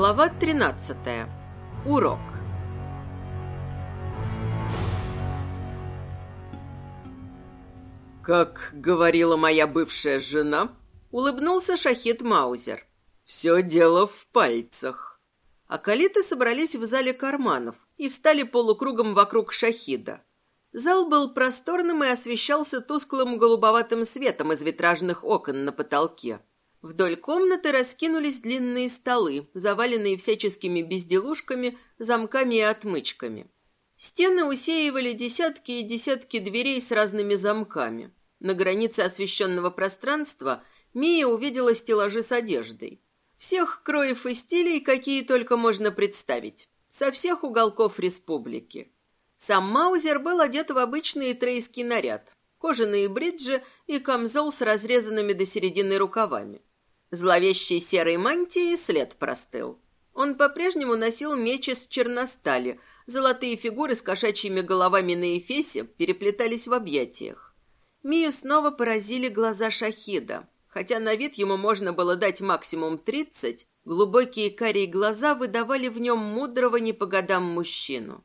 Глава 13. Урок. Как говорила моя бывшая жена, улыбнулся Шахид Маузер. Все дело в пальцах. Акалиты собрались в зале карманов и встали полукругом вокруг Шахида. Зал был просторным и освещался тусклым голубоватым светом из витражных окон на потолке. Вдоль комнаты раскинулись длинные столы, заваленные всяческими безделушками, замками и отмычками. Стены усеивали десятки и десятки дверей с разными замками. На границе освещенного пространства Мия увидела стеллажи с одеждой. Всех кроев и стилей, какие только можно представить. Со всех уголков республики. Сам Маузер был одет в обычный трейский наряд. Кожаные бриджи и камзол с разрезанными до середины рукавами. Зловещей серой мантии след простыл. Он по-прежнему носил меч из черностали. Золотые фигуры с кошачьими головами на эфесе переплетались в объятиях. Мию снова поразили глаза Шахида. Хотя на вид ему можно было дать максимум тридцать, глубокие карие глаза выдавали в нем мудрого не по годам мужчину.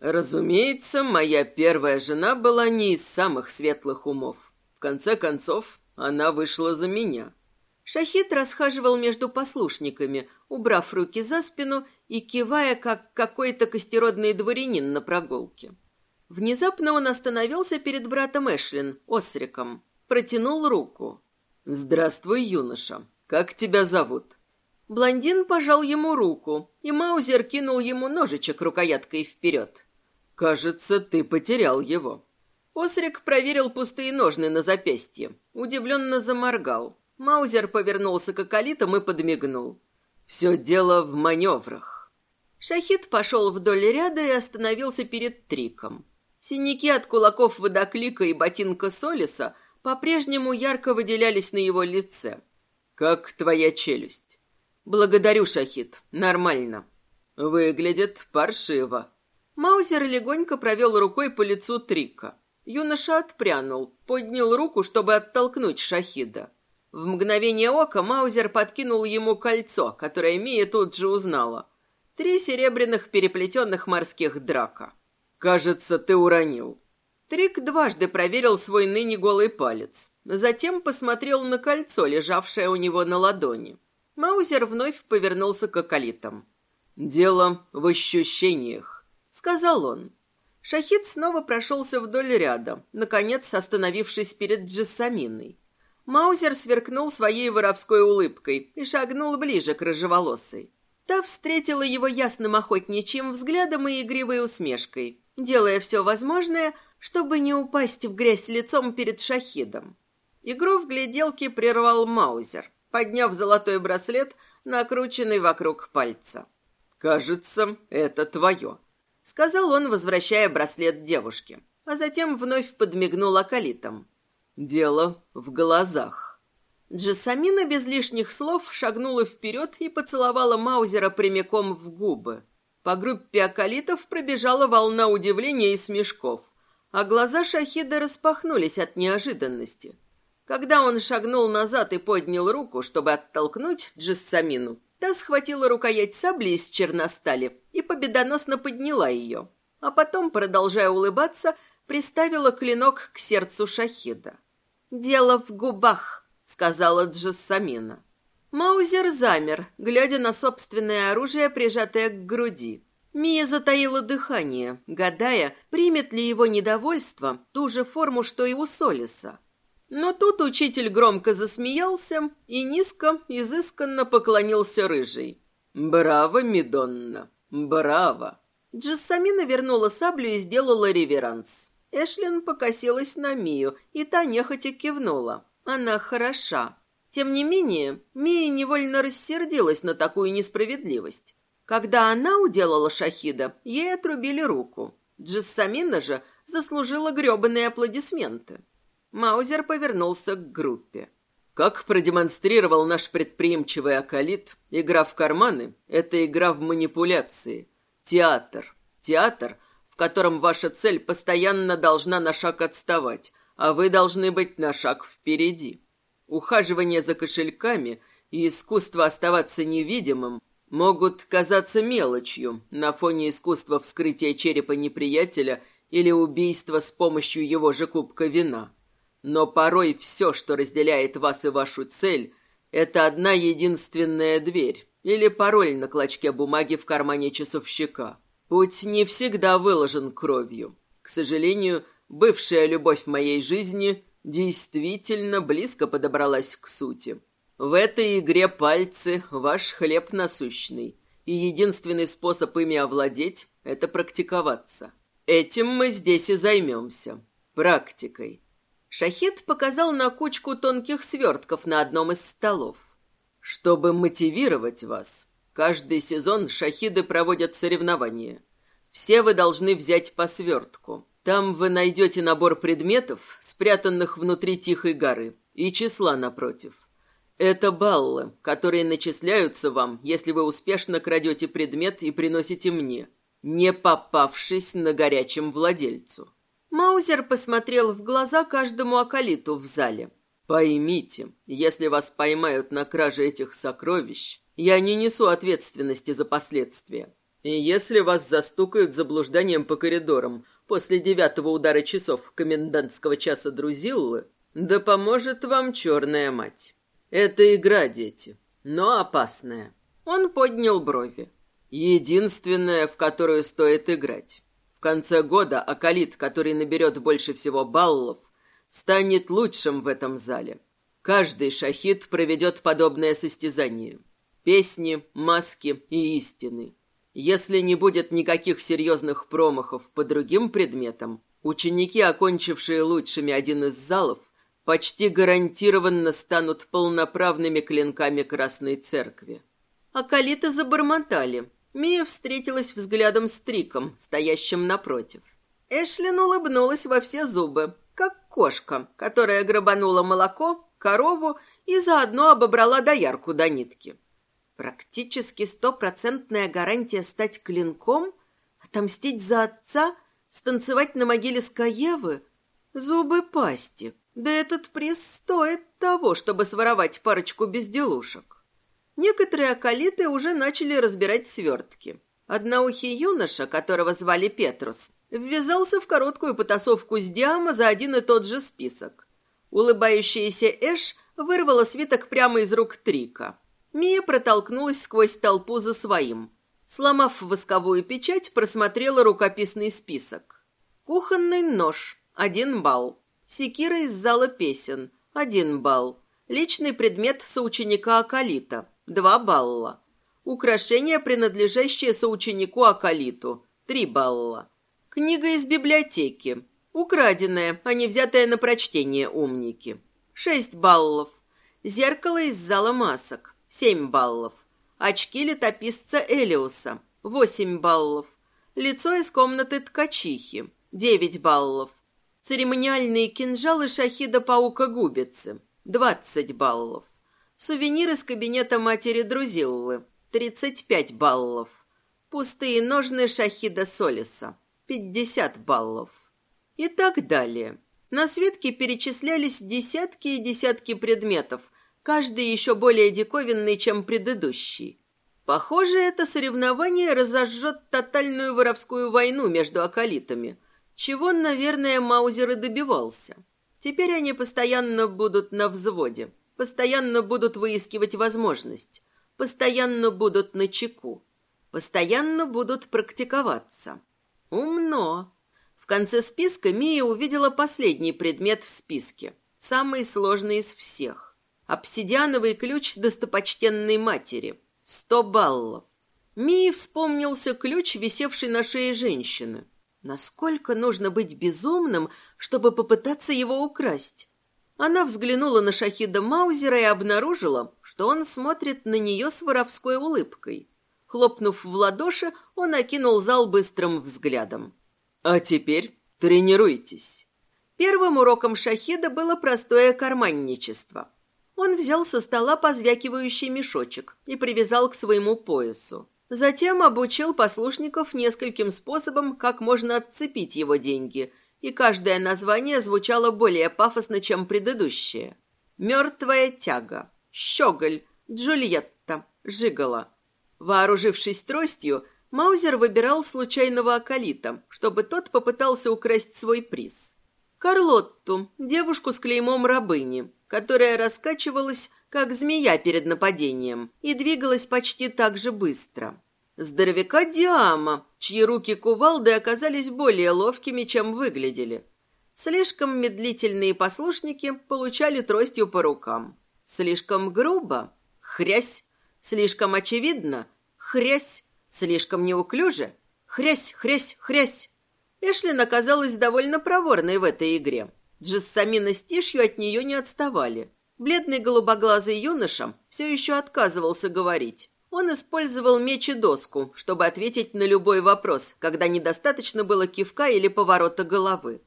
Разумеется, моя первая жена была не из самых светлых умов. В конце концов, она вышла за меня. Шахид расхаживал между послушниками, убрав руки за спину и кивая, как какой-то костеродный дворянин на прогулке. Внезапно он остановился перед братом Эшлин, Осриком, протянул руку. «Здравствуй, юноша. Как тебя зовут?» Блондин пожал ему руку, и Маузер кинул ему ножичек рукояткой вперед. «Кажется, ты потерял его». Осрик проверил пустые ножны на запястье, удивленно заморгал. Маузер повернулся к околитам и подмигнул. «Все дело в маневрах». Шахид пошел вдоль ряда и остановился перед Триком. Синяки от кулаков водоклика и ботинка Солиса по-прежнему ярко выделялись на его лице. «Как твоя челюсть?» «Благодарю, Шахид. Нормально». «Выглядит паршиво». Маузер легонько провел рукой по лицу Трика. Юноша отпрянул, поднял руку, чтобы оттолкнуть Шахида. В мгновение ока Маузер подкинул ему кольцо, которое Мия тут же узнала. Три серебряных переплетенных морских драка. «Кажется, ты уронил». Трик дважды проверил свой ныне голый палец. Затем посмотрел на кольцо, лежавшее у него на ладони. Маузер вновь повернулся к околитам. «Дело в ощущениях», — сказал он. Шахид снова прошелся вдоль ряда, наконец остановившись перед Джессаминой. Маузер сверкнул своей воровской улыбкой и шагнул ближе к рыжеволосой. Та встретила его ясным охотничьим взглядом и игривой усмешкой, делая все возможное, чтобы не упасть в грязь лицом перед шахидом. Игру в гляделке прервал Маузер, подняв золотой браслет, накрученный вокруг пальца. «Кажется, это твое», — сказал он, возвращая браслет девушке, а затем вновь подмигнул околитом. Дело в глазах. Джессамина без лишних слов шагнула вперед и поцеловала Маузера прямиком в губы. По группе околитов пробежала волна удивления и смешков, а глаза Шахида распахнулись от неожиданности. Когда он шагнул назад и поднял руку, чтобы оттолкнуть Джессамину, та схватила рукоять сабли из черностали и победоносно подняла ее, а потом, продолжая улыбаться, приставила клинок к сердцу Шахида. «Дело в губах», — сказала Джессамина. Маузер замер, глядя на собственное оружие, прижатое к груди. Мия затаила дыхание, гадая, примет ли его недовольство ту же форму, что и у Солиса. Но тут учитель громко засмеялся и низко, изысканно поклонился рыжей. «Браво, Мидонна! Браво!» Джессамина вернула саблю и сделала реверанс. Эшлин покосилась на Мию, и та нехотя кивнула. Она хороша. Тем не менее, Мия невольно рассердилась на такую несправедливость. Когда она уделала Шахида, ей отрубили руку. Джессамина же заслужила грёбаные аплодисменты. Маузер повернулся к группе. Как продемонстрировал наш предприимчивый акалит, игра в карманы — это игра в манипуляции. Театр. Театр, в котором ваша цель постоянно должна на шаг отставать, а вы должны быть на шаг впереди. Ухаживание за кошельками и искусство оставаться невидимым могут казаться мелочью на фоне искусства вскрытия черепа неприятеля или убийства с помощью его же кубка вина. Но порой все, что разделяет вас и вашу цель, это одна единственная дверь или пароль на клочке бумаги в кармане часовщика. Путь не всегда выложен кровью. К сожалению, бывшая любовь моей жизни действительно близко подобралась к сути. В этой игре пальцы – ваш хлеб насущный, и единственный способ ими овладеть – это практиковаться. Этим мы здесь и займемся. Практикой. Шахид показал на кучку тонких свертков на одном из столов. Чтобы мотивировать вас, каждый сезон шахиды проводят соревнования. Все вы должны взять по свертку. Там вы найдете набор предметов, спрятанных внутри Тихой горы, и числа напротив. Это баллы, которые начисляются вам, если вы успешно крадете предмет и приносите мне, не попавшись на горячем владельцу. Маузер посмотрел в глаза каждому акалиту в зале. Поймите, если вас поймают на краже этих сокровищ, я не несу ответственности за последствия. И если вас застукают заблужданием по коридорам после девятого удара часов комендантского часа Друзиллы, да поможет вам черная мать. Это игра, дети, но опасная. Он поднял брови. Единственная, в которую стоит играть. В конце года Акалит, который наберет больше всего баллов, станет лучшим в этом зале. Каждый шахид проведет подобное состязание. Песни, маски и истины. Если не будет никаких серьезных промахов по другим предметам, ученики, окончившие лучшими один из залов, почти гарантированно станут полноправными клинками Красной Церкви. Акалиты забормотали. Мия встретилась взглядом с Триком, стоящим напротив. Эшлин улыбнулась во все зубы, как кошка, которая грабанула молоко, корову и заодно обобрала доярку до нитки. Практически стопроцентная гарантия стать клинком, отомстить за отца, станцевать на могиле Скаевы, зубы пасти — да этот приз стоит того, чтобы своровать парочку безделушек. Некоторые околиты уже начали разбирать свертки. Одноухий юноша, которого звали Петрус, ввязался в короткую потасовку с Диама за один и тот же список. Улыбающаяся Эш вырвала свиток прямо из рук Трика. Мия протолкнулась сквозь толпу за своим. Сломав восковую печать, просмотрела рукописный список. Кухонный нож – один балл. Секира из зала песен – один балл. Личный предмет соученика Акалита – два балла. Украшение, принадлежащее соученику Акалиту – три балла. Книга из библиотеки. Украденная, а не взятая на прочтение умники. Шесть баллов. Зеркало из зала масок. Семь баллов. Очки летописца Элиуса. Восемь баллов. Лицо из комнаты ткачихи. Девять баллов. Церемониальные кинжалы шахида-паука-губицы. 20 баллов. Сувенир из кабинета матери Друзиллы. 35 баллов. Пустые ножны шахида Солиса. 50 баллов. И так далее. На свитке перечислялись десятки и десятки предметов, каждый еще более диковинный, чем предыдущий. Похоже, это соревнование разожжет тотальную воровскую войну между околитами – чего, наверное, Маузер и добивался. Теперь они постоянно будут на взводе, постоянно будут выискивать возможность, постоянно будут на чеку, постоянно будут практиковаться. Умно. В конце списка Мия увидела последний предмет в списке, самый сложный из всех. Обсидиановый ключ достопочтенной матери. Сто баллов. Мии вспомнился ключ, висевший на шее женщины. Насколько нужно быть безумным, чтобы попытаться его украсть? Она взглянула на Шахида Маузера и обнаружила, что он смотрит на нее с воровской улыбкой. Хлопнув в ладоши, он окинул зал быстрым взглядом. «А теперь тренируйтесь». Первым уроком Шахида было простое карманничество. Он взял со стола позвякивающий мешочек и привязал к своему поясу. Затем обучил послушников нескольким способам, как можно отцепить его деньги, и каждое название звучало более пафосно, чем предыдущее. «Мертвая тяга», «Щеголь», «Джульетта», «Жигала». Вооружившись тростью, Маузер выбирал случайного акалита, чтобы тот попытался украсть свой приз. Карлотту, девушку с клеймом рабыни, которая раскачивалась, как змея перед нападением, и двигалась почти так же быстро. Здоровяка Диама, чьи руки кувалды оказались более ловкими, чем выглядели. Слишком медлительные послушники получали тростью по рукам. Слишком грубо — хрясь. Слишком очевидно — хрясь. Слишком неуклюже — хрясь, хрясь, хрясь. Эшлин оказалась довольно проворной в этой игре. Джессамина с Тишью от нее не отставали. Бледный голубоглазый юноша все еще отказывался говорить. Он использовал меч и доску, чтобы ответить на любой вопрос, когда недостаточно было кивка или поворота головы.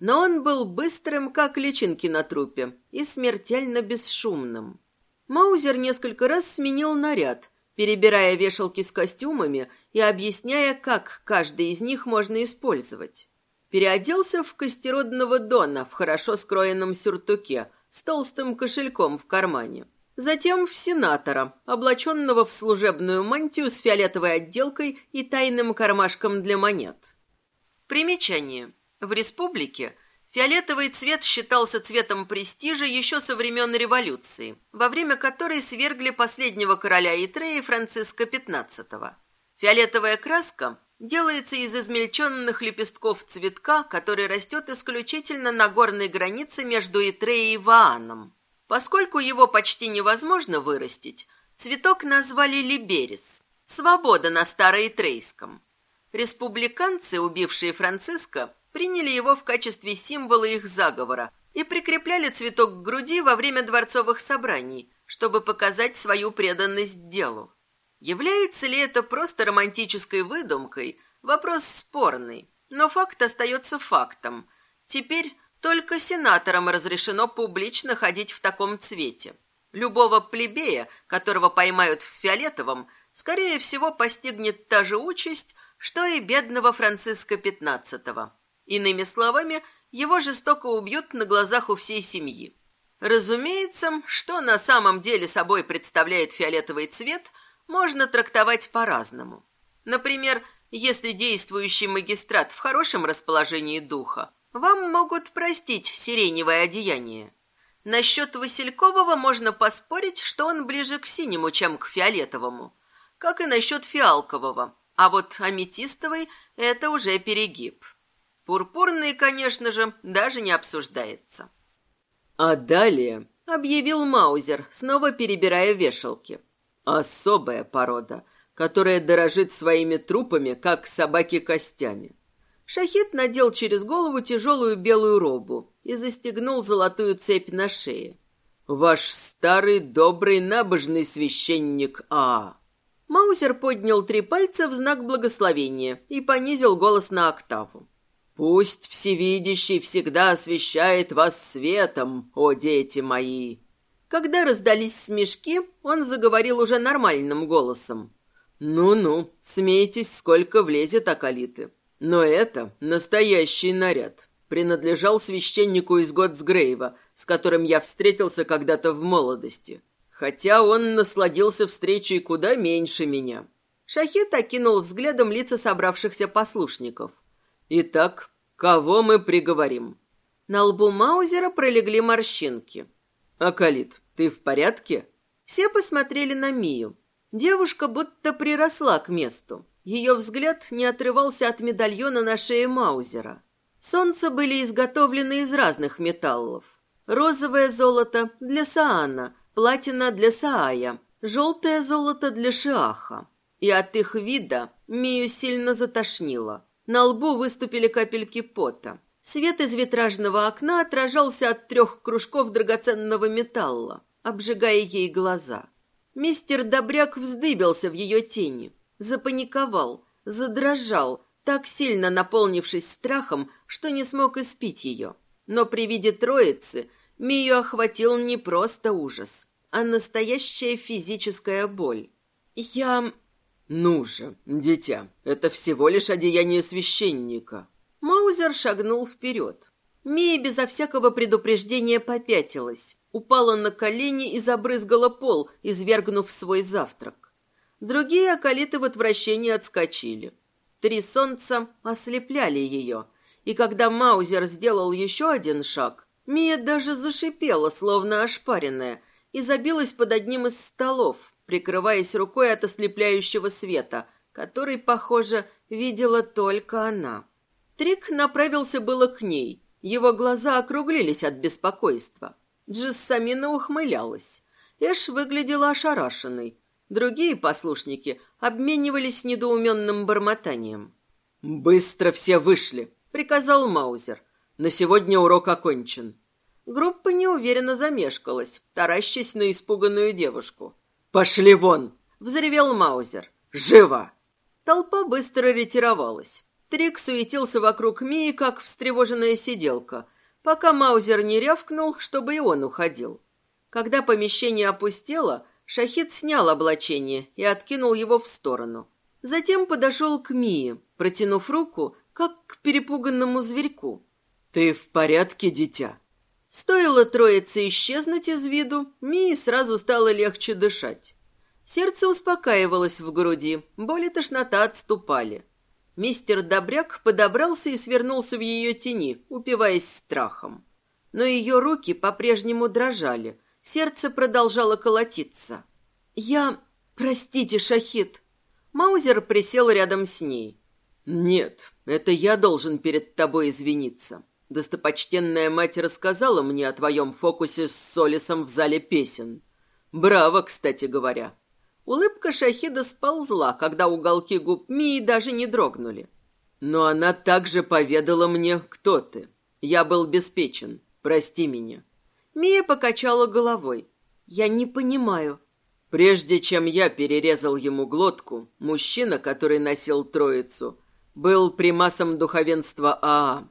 Но он был быстрым, как личинки на трупе, и смертельно бесшумным. Маузер несколько раз сменил наряд, перебирая вешалки с костюмами и объясняя, как каждый из них можно использовать. Переоделся в костеродного Дона в хорошо скроенном сюртуке с толстым кошельком в кармане. Затем в сенатора, облаченного в служебную мантию с фиолетовой отделкой и тайным кармашком для монет. Примечание. В республике фиолетовый цвет считался цветом престижа еще со времен революции, во время которой свергли последнего короля Итреи Франциска XV. Фиолетовая краска делается из измельченных лепестков цветка, который растет исключительно на горной границе между Итреей и Вааном. Поскольку его почти невозможно вырастить, цветок назвали либерис – свобода на староитрейском. Республиканцы, убившие Франциска, приняли его в качестве символа их заговора и прикрепляли цветок к груди во время дворцовых собраний, чтобы показать свою преданность делу. Является ли это просто романтической выдумкой – вопрос спорный, но факт остается фактом. Теперь только сенаторам разрешено публично ходить в таком цвете. Любого плебея, которого поймают в фиолетовом, скорее всего, постигнет та же участь, что и бедного Франциска XV. Иными словами, его жестоко убьют на глазах у всей семьи. Разумеется, что на самом деле собой представляет фиолетовый цвет, можно трактовать по-разному. Например, если действующий магистрат в хорошем расположении духа, вам могут простить сиреневое одеяние. Насчет Василькового можно поспорить, что он ближе к синему, чем к фиолетовому. Как и насчет фиалкового. А вот аметистовый – это уже перегиб. Пурпурный, конечно же, даже не обсуждается. А далее объявил Маузер, снова перебирая вешалки. Особая порода, которая дорожит своими трупами, как собаки костями. Шахид надел через голову тяжелую белую робу и застегнул золотую цепь на шее. «Ваш старый добрый набожный священник А». Маузер поднял три пальца в знак благословения и понизил голос на октаву. «Пусть Всевидящий всегда освещает вас светом, о дети мои!» Когда раздались смешки, он заговорил уже нормальным голосом. «Ну-ну, смейтесь, сколько влезет, Акалиты. Но это настоящий наряд. Принадлежал священнику из Готсгрейва, с которым я встретился когда-то в молодости. Хотя он насладился встречей куда меньше меня. Шахет окинул взглядом лица собравшихся послушников. Итак, кого мы приговорим? На лбу Маузера пролегли морщинки. Акалит, ты в порядке? Все посмотрели на Мию. Девушка будто приросла к месту. Ее взгляд не отрывался от медальона на шее Маузера. Солнца были изготовлены из разных металлов. Розовое золото для Саана, платина для Саая, желтое золото для Шиаха. И от их вида Мию сильно затошнило. На лбу выступили капельки пота. Свет из витражного окна отражался от трех кружков драгоценного металла, обжигая ей глаза. Мистер Добряк вздыбился в ее тени запаниковал, задрожал, так сильно наполнившись страхом, что не смог испить ее. Но при виде троицы Мию охватил не просто ужас, а настоящая физическая боль. «Я...» «Ну же, дитя, это всего лишь одеяние священника». Маузер шагнул вперед. Мия безо всякого предупреждения попятилась, упала на колени и забрызгала пол, извергнув свой завтрак. Другие околиты в отвращении отскочили. Три солнца ослепляли ее, и когда Маузер сделал еще один шаг, Мия даже зашипела, словно ошпаренная, и забилась под одним из столов, прикрываясь рукой от ослепляющего света, который, похоже, видела только она. Трик направился было к ней. Его глаза округлились от беспокойства. Джессамина ухмылялась. Эш выглядела ошарашенной. Другие послушники обменивались недоуменным бормотанием. «Быстро все вышли!» — приказал Маузер. «На сегодня урок окончен». Группа неуверенно замешкалась, таращась на испуганную девушку. «Пошли вон!» — взревел Маузер. «Живо!» Толпа быстро ретировалась. Трик суетился вокруг Мии, как встревоженная сиделка, пока Маузер не рявкнул, чтобы и он уходил. Когда помещение опустело, Шахид снял облачение и откинул его в сторону. Затем подошел к Мии, протянув руку, как к перепуганному зверьку. «Ты в порядке, дитя?» Стоило троице исчезнуть из виду, Мии сразу стало легче дышать. Сердце успокаивалось в груди, боль и тошнота отступали. Мистер Добряк подобрался и свернулся в ее тени, упиваясь страхом. Но ее руки по-прежнему дрожали, сердце продолжало колотиться. «Я... Простите, Шахид!» Маузер присел рядом с ней. «Нет, это я должен перед тобой извиниться. Достопочтенная мать рассказала мне о твоем фокусе с Солисом в зале песен. Браво, кстати говоря. Улыбка Шахида сползла, когда уголки губ Мии даже не дрогнули. Но она также поведала мне, кто ты. Я был беспечен. Прости меня. Мия покачала головой. Я не понимаю. Прежде чем я перерезал ему глотку, мужчина, который носил троицу, был примасом духовенства Аа.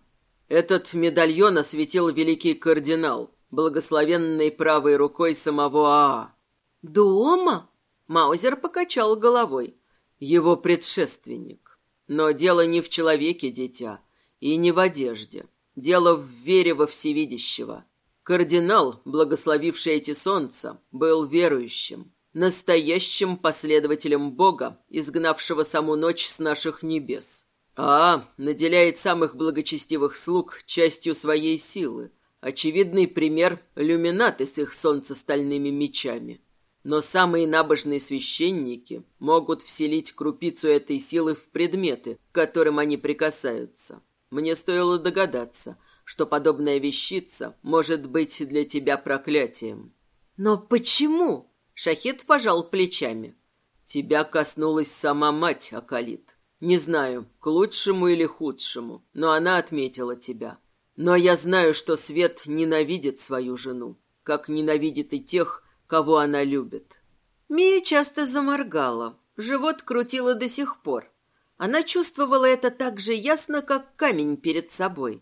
Этот медальон осветил великий кардинал, благословенный правой рукой самого Аа. «Дома?» Маузер покачал головой. Его предшественник. Но дело не в человеке, дитя, и не в одежде. Дело в вере во всевидящего. Кардинал, благословивший эти солнца, был верующим, настоящим последователем Бога, изгнавшего саму ночь с наших небес. А наделяет самых благочестивых слуг частью своей силы. Очевидный пример — люминаты с их солнцестальными мечами. Но самые набожные священники могут вселить крупицу этой силы в предметы, к которым они прикасаются. Мне стоило догадаться, что подобная вещица может быть для тебя проклятием. Но почему? Шахид пожал плечами. Тебя коснулась сама мать, Акалит. Не знаю, к лучшему или худшему, но она отметила тебя. Но я знаю, что Свет ненавидит свою жену, как ненавидит и тех, кого она любит. Мия часто заморгала. Живот крутило до сих пор. Она чувствовала это так же ясно, как камень перед собой.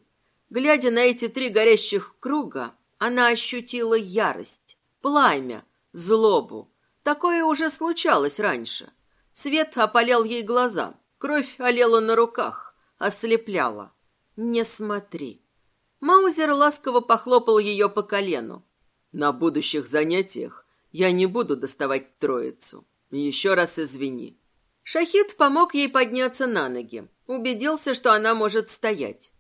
Глядя на эти три горящих круга, она ощутила ярость, пламя, злобу. Такое уже случалось раньше. Свет опалял ей глаза, кровь олела на руках, ослепляла. «Не смотри». Маузер ласково похлопал ее по колену. На будущих занятиях я не буду доставать троицу. Еще раз извини. Шахид помог ей подняться на ноги. Убедился, что она может стоять.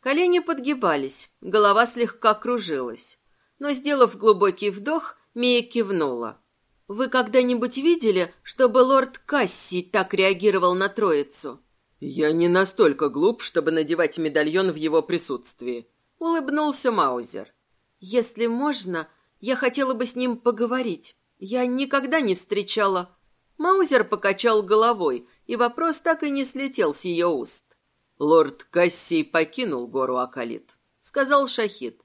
Колени подгибались, голова слегка кружилась. Но, сделав глубокий вдох, Мия кивнула. «Вы когда-нибудь видели, чтобы лорд Касси так реагировал на троицу?» «Я не настолько глуп, чтобы надевать медальон в его присутствии», — улыбнулся Маузер. «Если можно, я хотела бы с ним поговорить. Я никогда не встречала...» Маузер покачал головой, и вопрос так и не слетел с ее уст. «Лорд Кассий покинул гору Акалит», — сказал Шахид.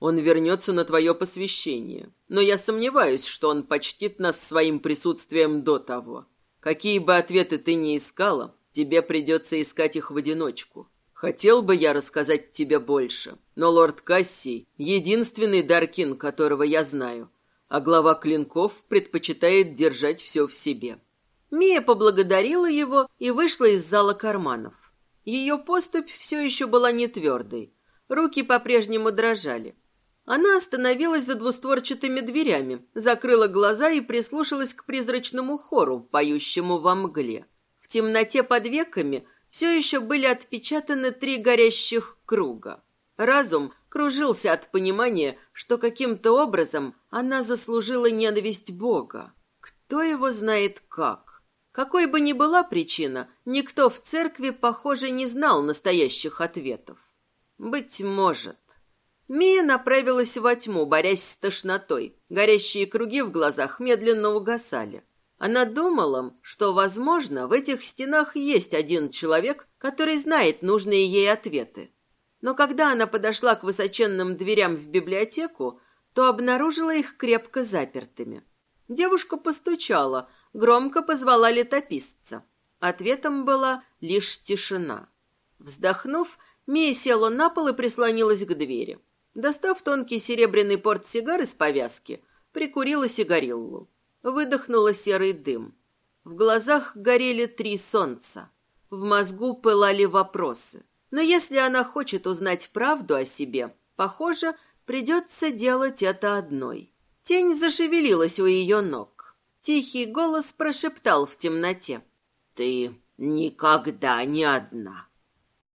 «Он вернется на твое посвящение, но я сомневаюсь, что он почтит нас своим присутствием до того. Какие бы ответы ты ни искала, тебе придется искать их в одиночку. Хотел бы я рассказать тебе больше, но лорд Кассий — единственный Даркин, которого я знаю, а глава клинков предпочитает держать все в себе». Мия поблагодарила его и вышла из зала карманов. Ее поступь все еще была не твердой. Руки по-прежнему дрожали. Она остановилась за двустворчатыми дверями, закрыла глаза и прислушалась к призрачному хору, поющему во мгле. В темноте под веками все еще были отпечатаны три горящих круга. Разум кружился от понимания, что каким-то образом она заслужила ненависть Бога. Кто его знает как? Какой бы ни была причина, никто в церкви, похоже, не знал настоящих ответов. Быть может. Мия направилась во тьму, борясь с тошнотой. Горящие круги в глазах медленно угасали. Она думала, что, возможно, в этих стенах есть один человек, который знает нужные ей ответы. Но когда она подошла к высоченным дверям в библиотеку, то обнаружила их крепко запертыми. Девушка постучала, громко позвала летописца. Ответом была лишь тишина. Вздохнув, Мия села на пол и прислонилась к двери. Достав тонкий серебряный портсигар из повязки, прикурила сигариллу. Выдохнула серый дым. В глазах горели три солнца. В мозгу пылали вопросы. Но если она хочет узнать правду о себе, похоже, придется делать это одной. Тень зашевелилась у ее ног. Тихий голос прошептал в темноте. «Ты никогда не одна.